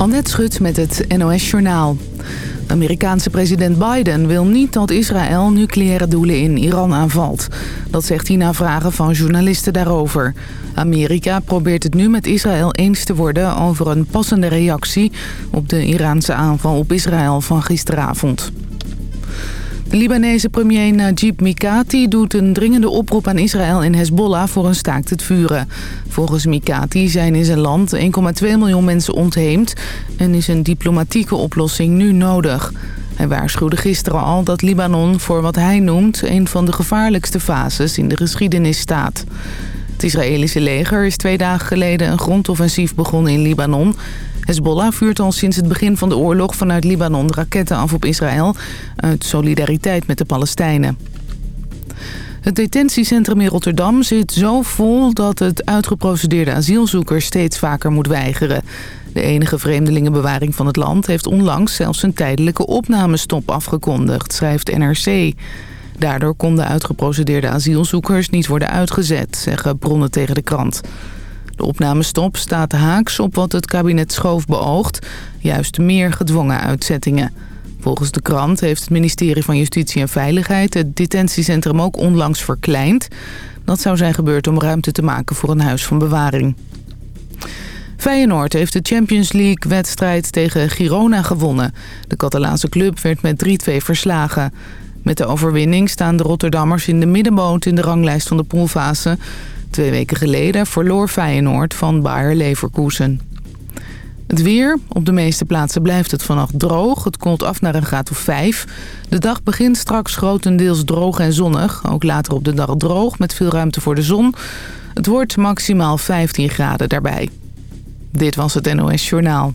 Annette Schut met het NOS Journaal. Amerikaanse president Biden wil niet dat Israël nucleaire doelen in Iran aanvalt. Dat zegt hij na vragen van journalisten daarover. Amerika probeert het nu met Israël eens te worden over een passende reactie... op de Iraanse aanval op Israël van gisteravond. De Libanese premier Najib Mikati doet een dringende oproep aan Israël en Hezbollah voor een staakt het vuren. Volgens Mikati zijn in zijn land 1,2 miljoen mensen ontheemd en is een diplomatieke oplossing nu nodig. Hij waarschuwde gisteren al dat Libanon voor wat hij noemt een van de gevaarlijkste fases in de geschiedenis staat. Het Israëlische leger is twee dagen geleden een grondoffensief begonnen in Libanon. Hezbollah vuurt al sinds het begin van de oorlog vanuit Libanon raketten af op Israël... uit solidariteit met de Palestijnen. Het detentiecentrum in Rotterdam zit zo vol dat het uitgeprocedeerde asielzoekers steeds vaker moet weigeren. De enige vreemdelingenbewaring van het land heeft onlangs zelfs een tijdelijke opnamestop afgekondigd, schrijft NRC. Daardoor konden uitgeprocedeerde asielzoekers niet worden uitgezet, zeggen bronnen tegen de krant. De opnamestop staat haaks op wat het kabinet Schoof beoogt, juist meer gedwongen uitzettingen. Volgens de krant heeft het ministerie van Justitie en Veiligheid het detentiecentrum ook onlangs verkleind. Dat zou zijn gebeurd om ruimte te maken voor een huis van bewaring. Feyenoord heeft de Champions League-wedstrijd tegen Girona gewonnen. De Catalaanse club werd met 3-2 verslagen. Met de overwinning staan de Rotterdammers in de middenboot in de ranglijst van de poolfase. Twee weken geleden verloor Feyenoord van Bayer Leverkusen. Het weer. Op de meeste plaatsen blijft het vannacht droog. Het koelt af naar een graad of 5. De dag begint straks grotendeels droog en zonnig. Ook later op de dag droog met veel ruimte voor de zon. Het wordt maximaal 15 graden daarbij. Dit was het NOS Journaal.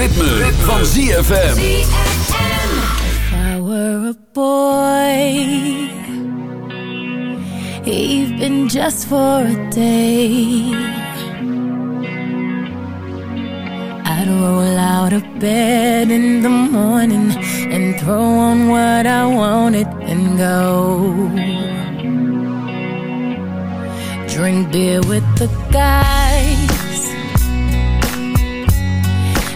ritme, ritme. van ZFM. If I were a boy, even just for a day, I'd roll out of bed in the morning and throw on what I wanted and go. Drink beer with the guys.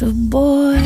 just a boy.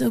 You're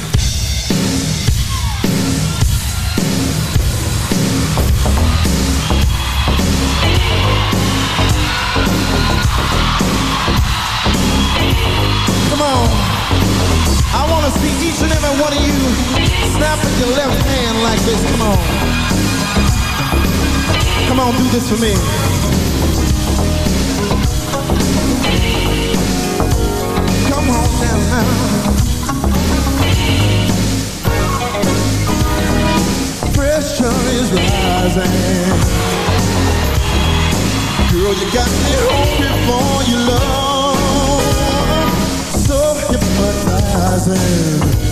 one of you snapping your left hand like this. Come on. Come on, do this for me. Come on now. Pressure is rising. Girl, you got me hoping for your love. So hypnotizing.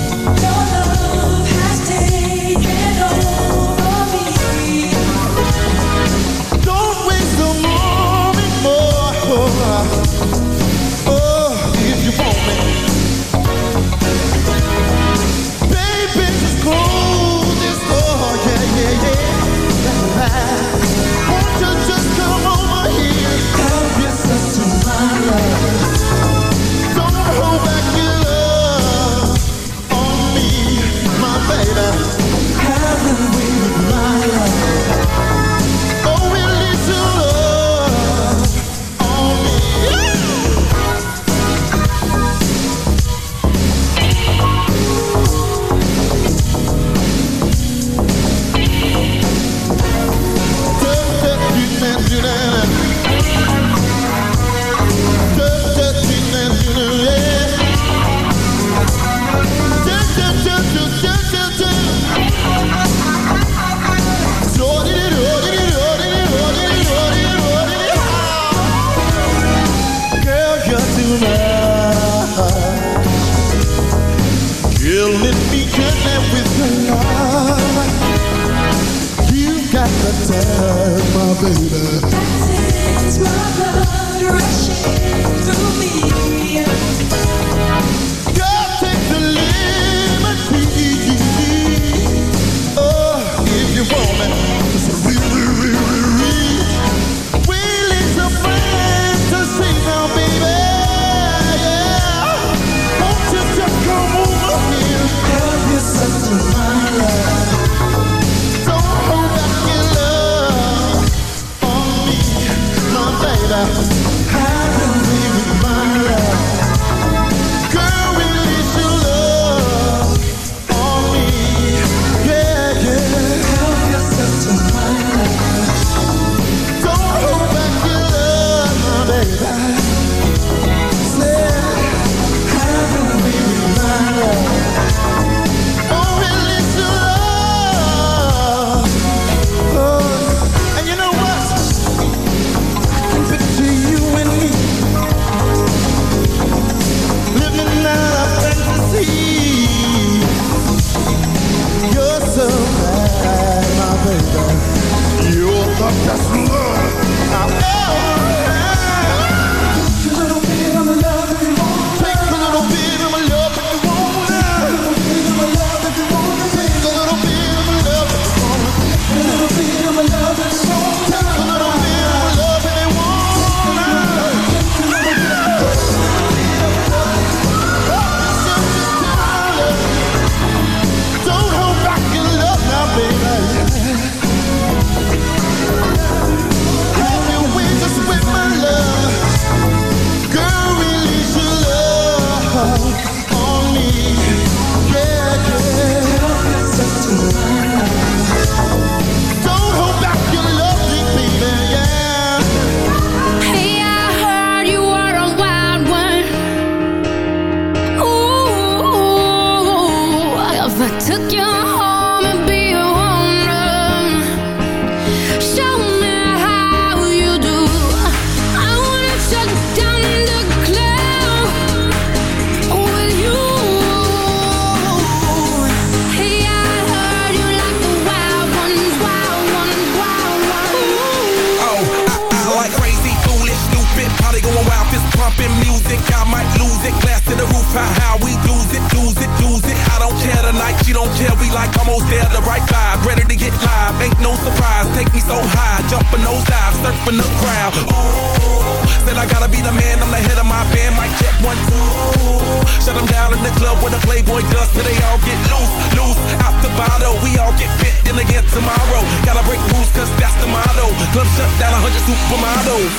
Club shut down, a 100 supermodels.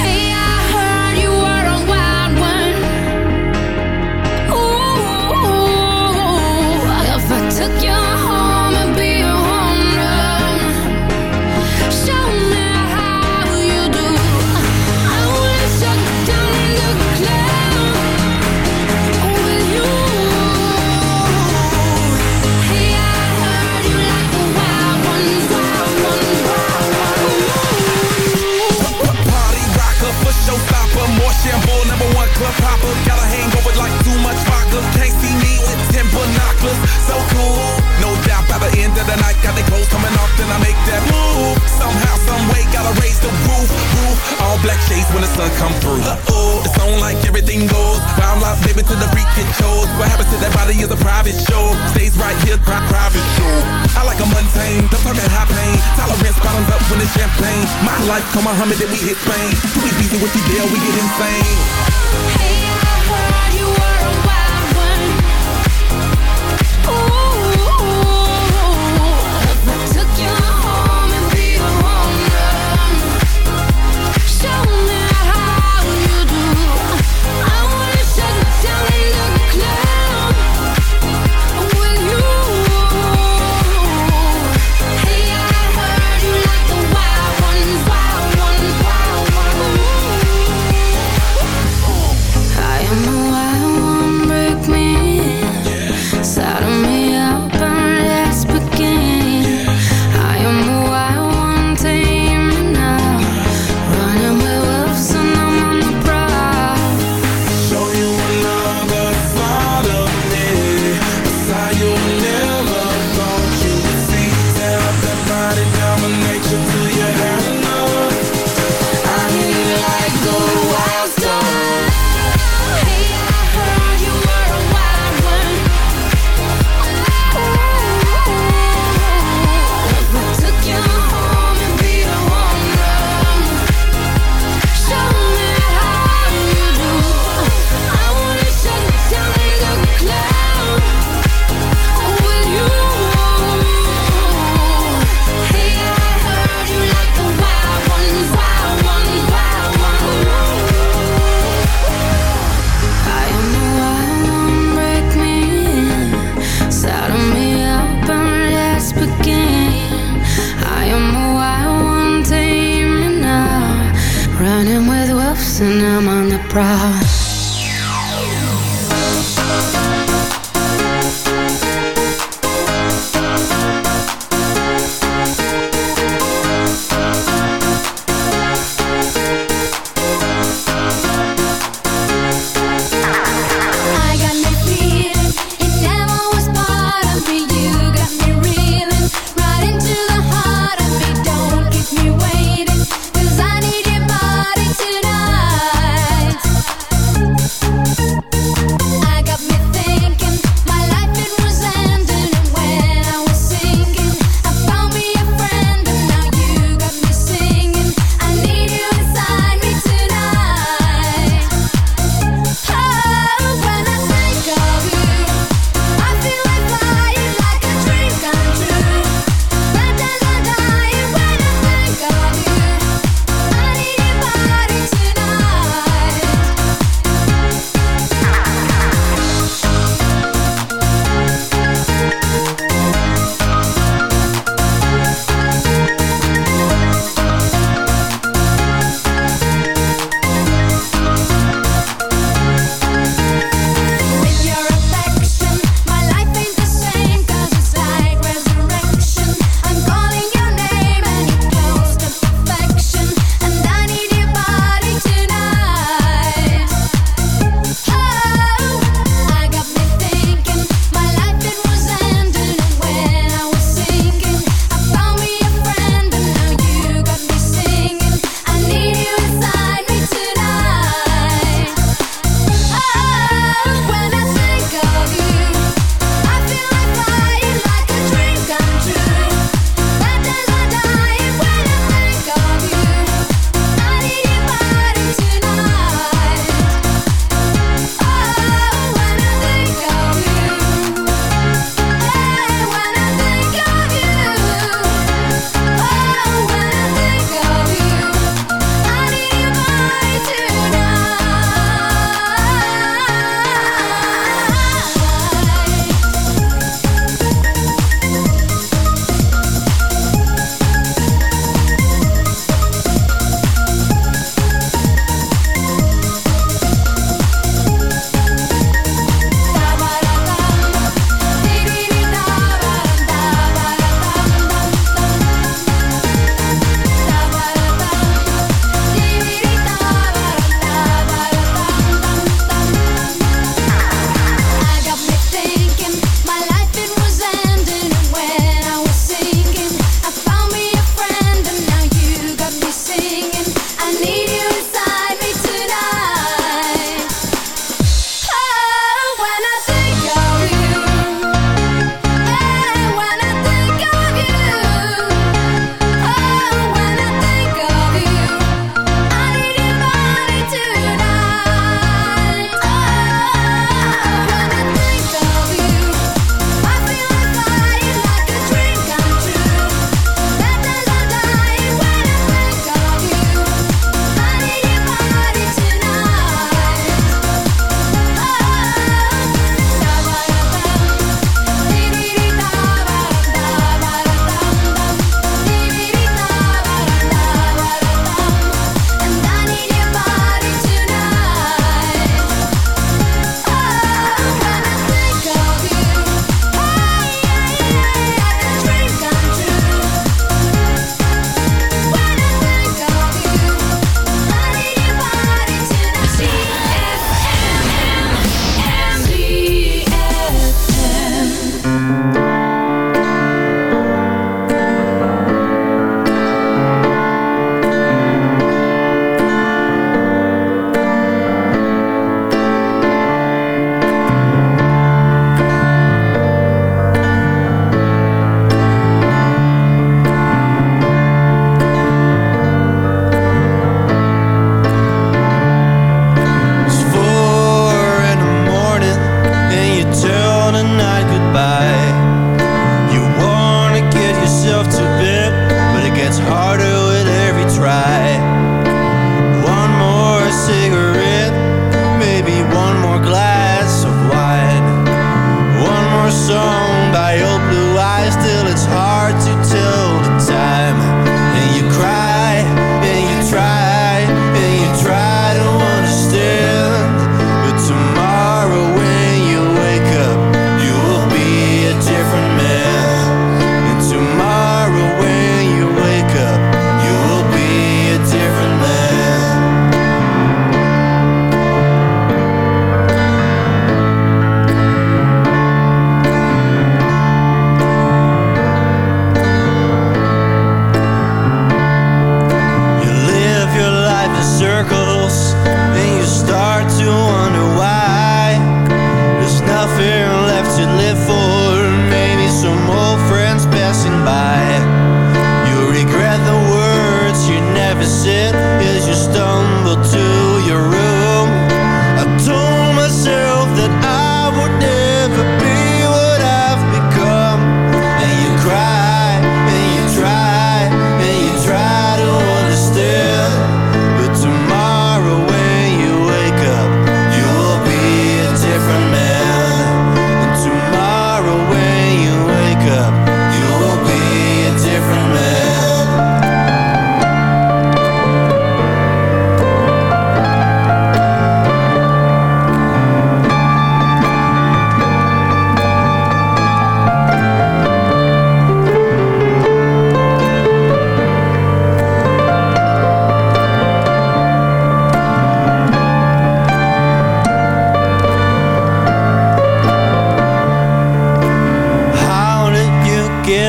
Hey, I the night, got the clothes coming off, then I make that move. Somehow, some way, gotta raise the roof, roof. All black shades when the sun come through. Uh-oh, it's on like everything goes. Wild out, baby, to the freak it shows. What happens to that body is a private show. Stays right here, pri- private show. I like a mundane, don't high pain. Tolerance bottoms up when it's champagne. My life, come Muhammad, then we hit Spain. Too easy with you, deal, we get insane.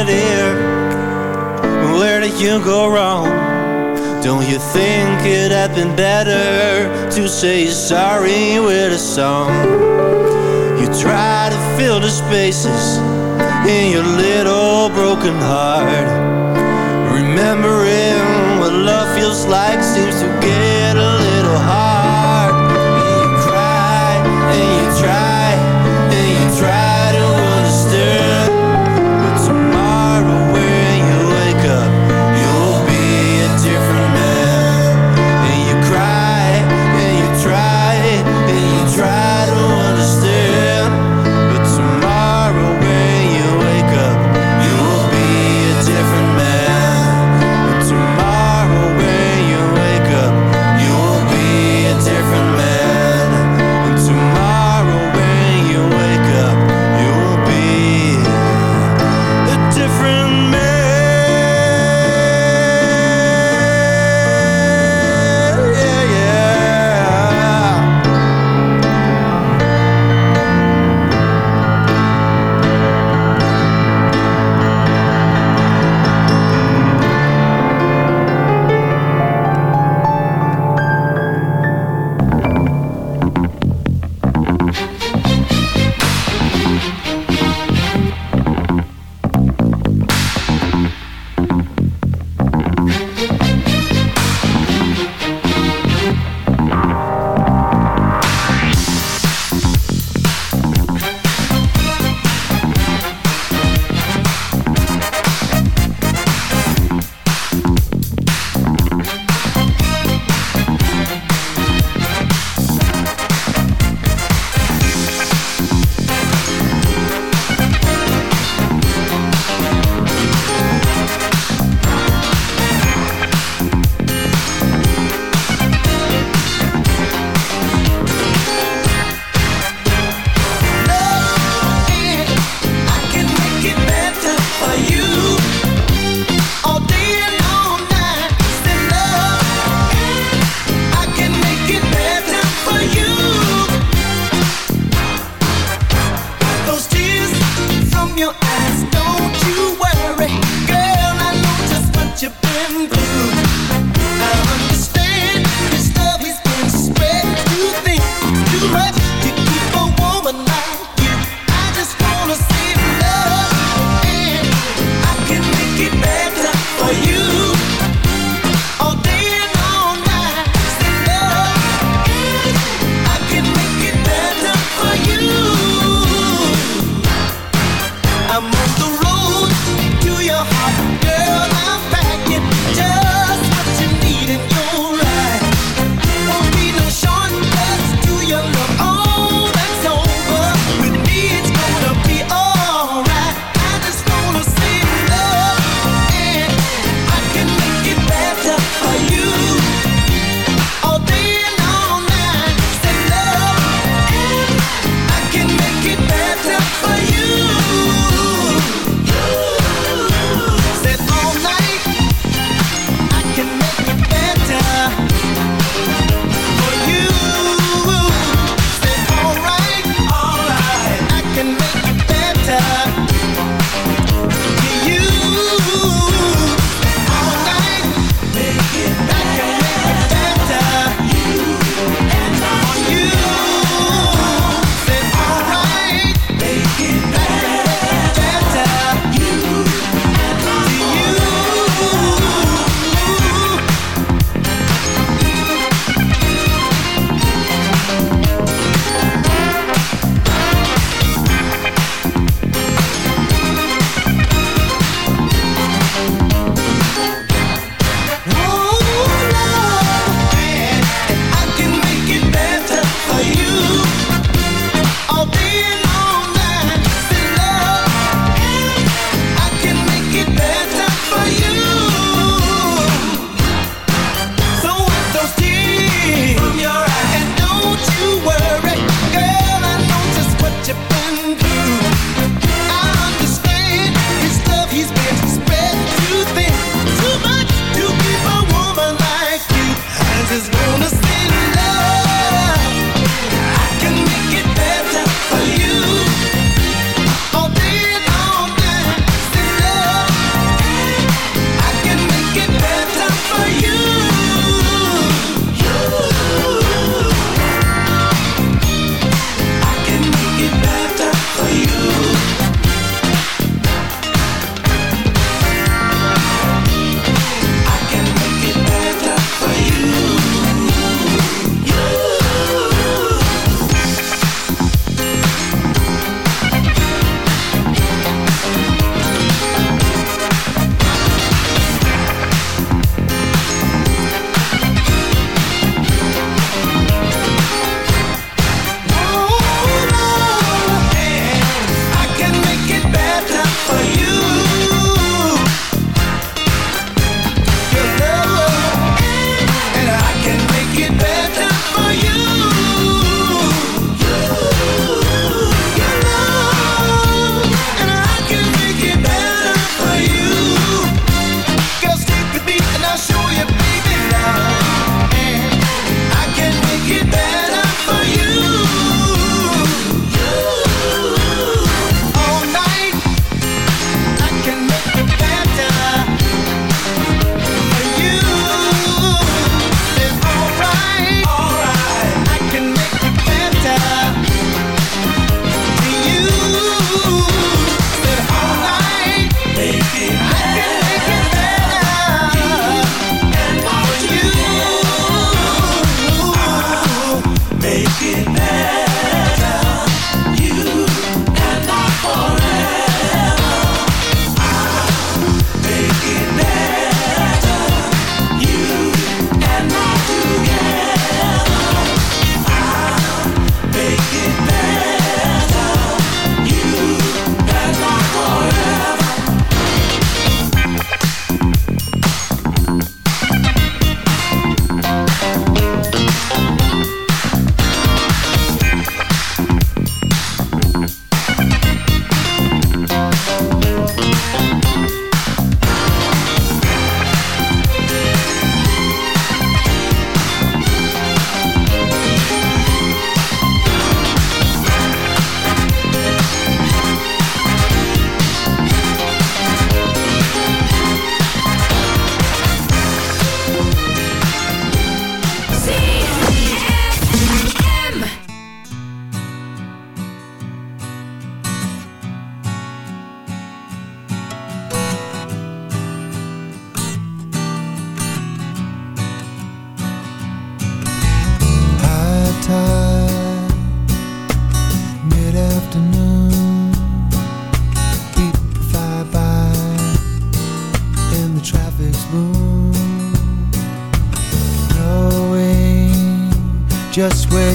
it here Where did you go wrong? Don't you think it'd have been better To say sorry with a song? You try to fill the spaces In your little broken heart Remembering what love feels like Seems to get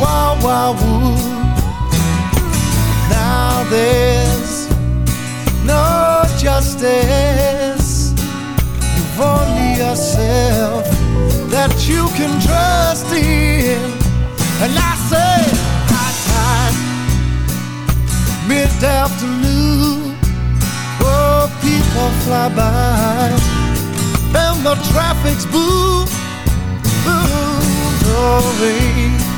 Wild, wild wood. Now there's no justice. You've only yourself that you can trust in. And I say, high time, mid-afternoon. Oh, people fly by and the traffic's boom, boom, blowing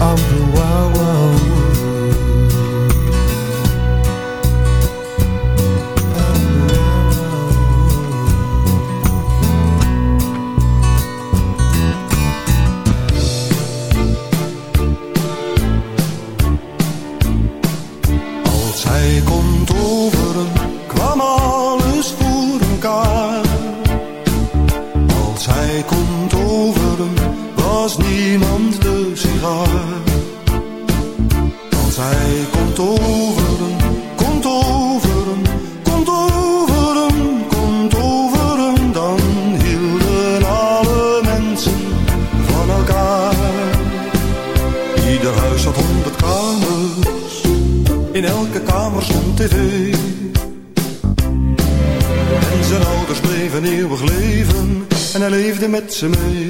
of the wild Als hij kon toveren, kon toveren, kon toveren, kon toveren, dan hielden alle mensen van elkaar. Ieder huis had honderd kamers, in elke kamer stond tv. En zijn ouders bleven eeuwig leven, en hij leefde met ze mee.